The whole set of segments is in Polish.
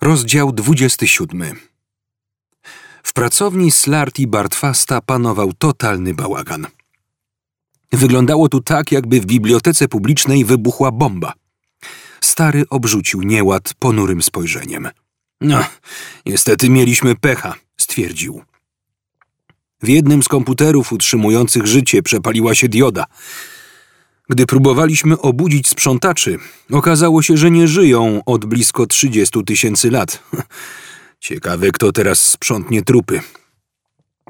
Rozdział 27. W pracowni Slarty Bartfasta panował totalny bałagan. Wyglądało tu tak, jakby w bibliotece publicznej wybuchła bomba. Stary obrzucił nieład ponurym spojrzeniem. No, niestety mieliśmy pecha, stwierdził. W jednym z komputerów utrzymujących życie przepaliła się dioda. Gdy próbowaliśmy obudzić sprzątaczy, okazało się, że nie żyją od blisko 30 tysięcy lat. Ciekawe, kto teraz sprzątnie trupy.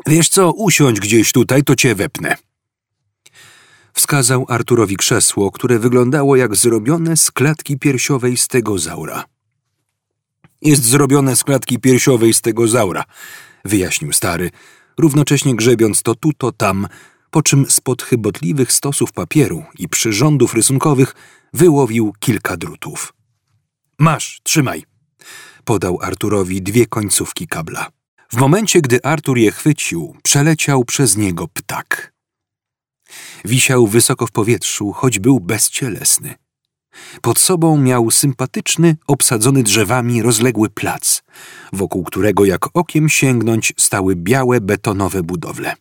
Wiesz co, usiądź gdzieś tutaj, to cię wepnę. Wskazał Arturowi krzesło, które wyglądało jak zrobione z klatki piersiowej stegozaura. Jest zrobione z klatki piersiowej stegozaura, wyjaśnił stary, równocześnie grzebiąc to tu, to tam, po czym spod chybotliwych stosów papieru i przyrządów rysunkowych wyłowił kilka drutów. Masz, trzymaj. Podał Arturowi dwie końcówki kabla. W momencie, gdy Artur je chwycił, przeleciał przez niego ptak. Wisiał wysoko w powietrzu, choć był bezcielesny. Pod sobą miał sympatyczny, obsadzony drzewami rozległy plac, wokół którego jak okiem sięgnąć stały białe betonowe budowle.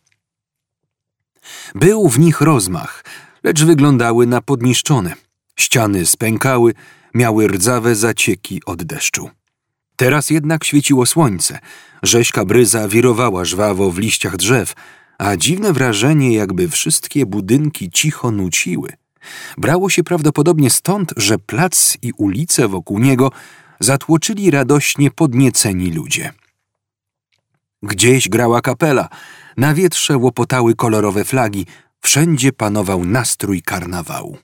Był w nich rozmach, lecz wyglądały na podniszczone. Ściany spękały, miały rdzawe zacieki od deszczu. Teraz jednak świeciło słońce, rzeźka bryza wirowała żwawo w liściach drzew, a dziwne wrażenie, jakby wszystkie budynki cicho nuciły. Brało się prawdopodobnie stąd, że plac i ulice wokół niego zatłoczyli radośnie podnieceni ludzie. Gdzieś grała kapela, na wietrze łopotały kolorowe flagi, wszędzie panował nastrój karnawału.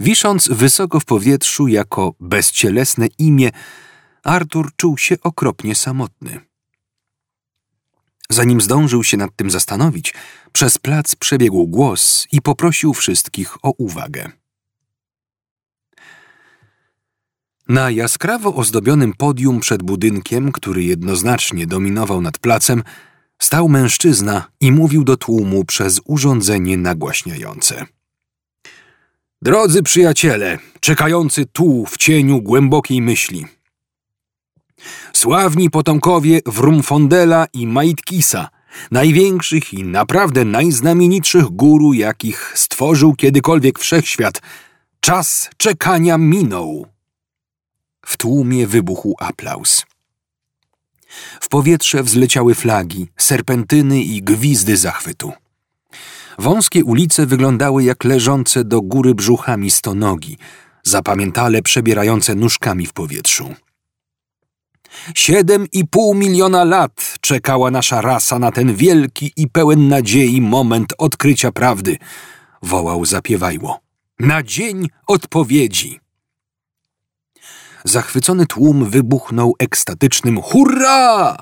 Wisząc wysoko w powietrzu jako bezcielesne imię, Artur czuł się okropnie samotny. Zanim zdążył się nad tym zastanowić, przez plac przebiegł głos i poprosił wszystkich o uwagę. Na jaskrawo ozdobionym podium przed budynkiem, który jednoznacznie dominował nad placem, stał mężczyzna i mówił do tłumu przez urządzenie nagłaśniające. Drodzy przyjaciele, czekający tu w cieniu głębokiej myśli. Sławni potomkowie Wrumfondela i Maitkisa, największych i naprawdę najznamienitszych guru, jakich stworzył kiedykolwiek wszechświat, czas czekania minął. W tłumie wybuchł aplauz. W powietrze wzleciały flagi, serpentyny i gwizdy zachwytu. Wąskie ulice wyglądały jak leżące do góry brzuchami stonogi, zapamiętale przebierające nóżkami w powietrzu. Siedem i pół miliona lat czekała nasza rasa na ten wielki i pełen nadziei moment odkrycia prawdy, wołał zapiewajło. Na dzień odpowiedzi. Zachwycony tłum wybuchnął ekstatycznym hurra!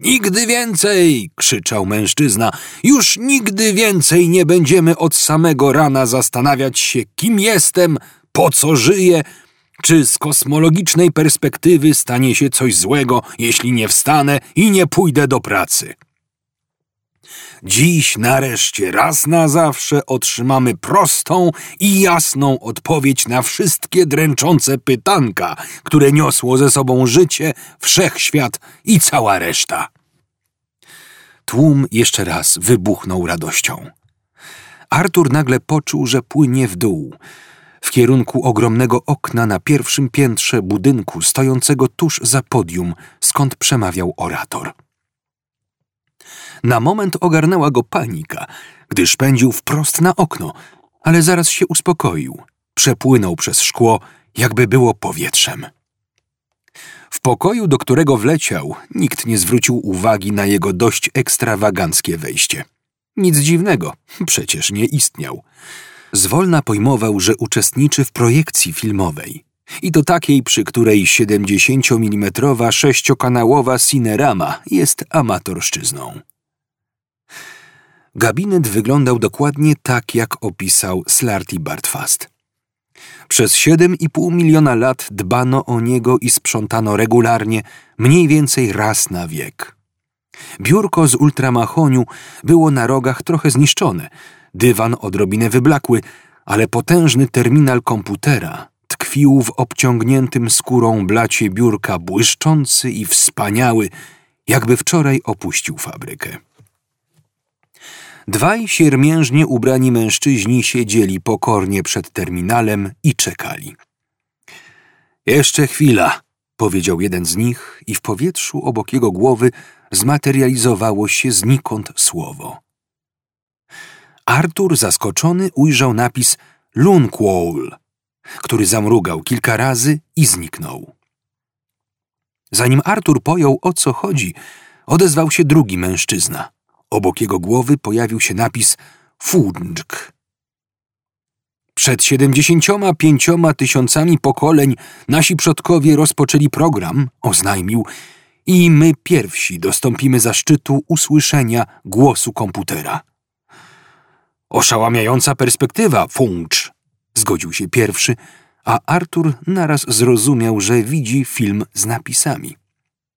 Nigdy więcej! krzyczał mężczyzna. Już nigdy więcej nie będziemy od samego rana zastanawiać się, kim jestem, po co żyję, czy z kosmologicznej perspektywy stanie się coś złego, jeśli nie wstanę i nie pójdę do pracy. Dziś nareszcie raz na zawsze otrzymamy prostą i jasną odpowiedź na wszystkie dręczące pytanka, które niosło ze sobą życie, wszechświat i cała reszta. Tłum jeszcze raz wybuchnął radością. Artur nagle poczuł, że płynie w dół, w kierunku ogromnego okna na pierwszym piętrze budynku stojącego tuż za podium, skąd przemawiał orator. Na moment ogarnęła go panika, gdyż pędził wprost na okno, ale zaraz się uspokoił. Przepłynął przez szkło, jakby było powietrzem. W pokoju, do którego wleciał, nikt nie zwrócił uwagi na jego dość ekstrawaganckie wejście. Nic dziwnego, przecież nie istniał. Zwolna pojmował, że uczestniczy w projekcji filmowej. I to takiej, przy której 70 mm sześciokanałowa Cinerama jest amatorszczyzną. Gabinet wyglądał dokładnie tak, jak opisał Slarty Bartfast. Przez 7,5 miliona lat dbano o niego i sprzątano regularnie, mniej więcej raz na wiek. Biurko z ultramachoniu było na rogach trochę zniszczone, dywan odrobinę wyblakły, ale potężny terminal komputera tkwił w obciągniętym skórą blacie biurka, błyszczący i wspaniały, jakby wczoraj opuścił fabrykę. Dwaj siermiężnie ubrani mężczyźni siedzieli pokornie przed terminalem i czekali. Jeszcze chwila, powiedział jeden z nich i w powietrzu obok jego głowy zmaterializowało się znikąd słowo. Artur, zaskoczony, ujrzał napis Lunkwall, który zamrugał kilka razy i zniknął. Zanim Artur pojął, o co chodzi, odezwał się drugi mężczyzna. Obok jego głowy pojawił się napis Fudżk. Przed siedemdziesięcioma pięcioma tysiącami pokoleń nasi przodkowie rozpoczęli program, oznajmił, i my pierwsi dostąpimy zaszczytu usłyszenia głosu komputera. Oszałamiająca perspektywa, Funcz, zgodził się pierwszy, a Artur naraz zrozumiał, że widzi film z napisami.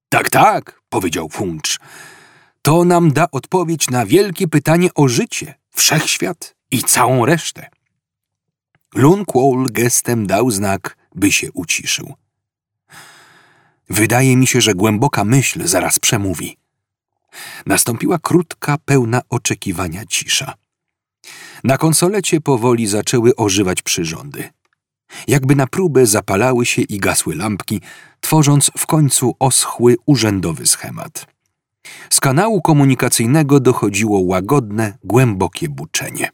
Tak, tak, powiedział Funcz. To nam da odpowiedź na wielkie pytanie o życie, wszechświat i całą resztę. Lunquall gestem dał znak, by się uciszył. Wydaje mi się, że głęboka myśl zaraz przemówi. Nastąpiła krótka, pełna oczekiwania cisza. Na konsolecie powoli zaczęły ożywać przyrządy. Jakby na próbę zapalały się i gasły lampki, tworząc w końcu oschły urzędowy schemat. Z kanału komunikacyjnego dochodziło łagodne, głębokie buczenie.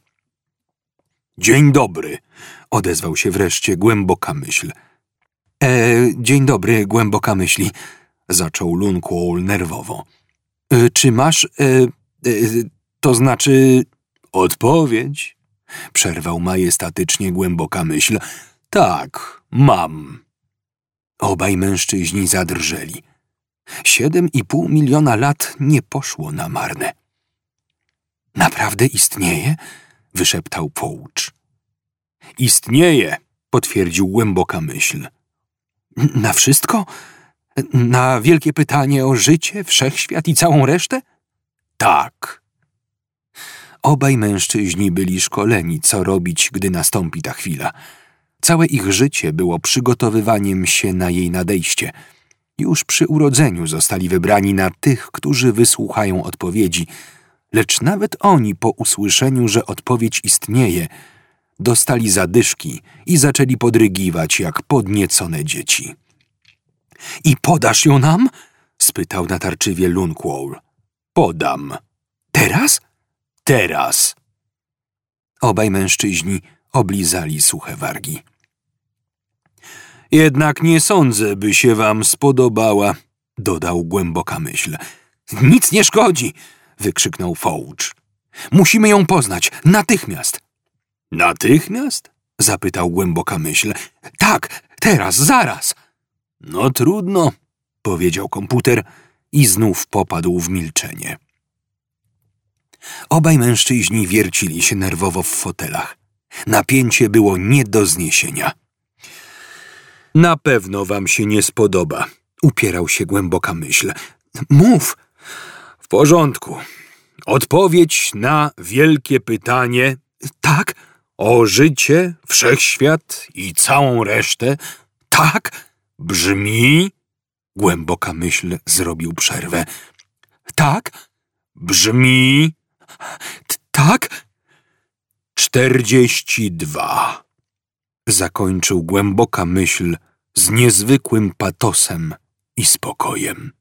Dzień dobry, odezwał się wreszcie głęboka myśl. E, dzień dobry, głęboka myśli, zaczął Lunquall nerwowo. E, czy masz, e, e, to znaczy, odpowiedź? Przerwał majestatycznie głęboka myśl. Tak, mam. Obaj mężczyźni zadrżeli. Siedem i pół miliona lat nie poszło na marne. Naprawdę istnieje? wyszeptał Połcz. Istnieje, potwierdził głęboka myśl. Na wszystko? Na wielkie pytanie o życie, wszechświat i całą resztę? Tak. Obaj mężczyźni byli szkoleni, co robić, gdy nastąpi ta chwila. Całe ich życie było przygotowywaniem się na jej nadejście. Już przy urodzeniu zostali wybrani na tych, którzy wysłuchają odpowiedzi, lecz nawet oni po usłyszeniu, że odpowiedź istnieje, dostali zadyszki i zaczęli podrygiwać jak podniecone dzieci. I podasz ją nam? spytał natarczywie Lunquall. Podam. Teraz? Teraz. Obaj mężczyźni oblizali suche wargi. Jednak nie sądzę, by się wam spodobała, dodał głęboka myśl. Nic nie szkodzi, wykrzyknął Fouch. Musimy ją poznać, natychmiast. Natychmiast? zapytał głęboka myśl. Tak, teraz, zaraz. No trudno, powiedział komputer i znów popadł w milczenie. Obaj mężczyźni wiercili się nerwowo w fotelach. Napięcie było nie do zniesienia. Na pewno wam się nie spodoba, upierał się głęboka myśl. Mów. W porządku. Odpowiedź na wielkie pytanie. Tak? O życie, wszechświat i całą resztę. Tak? Brzmi. Głęboka myśl zrobił przerwę. Tak? Brzmi. tak? Czterdzieści dwa. Zakończył głęboka myśl z niezwykłym patosem i spokojem.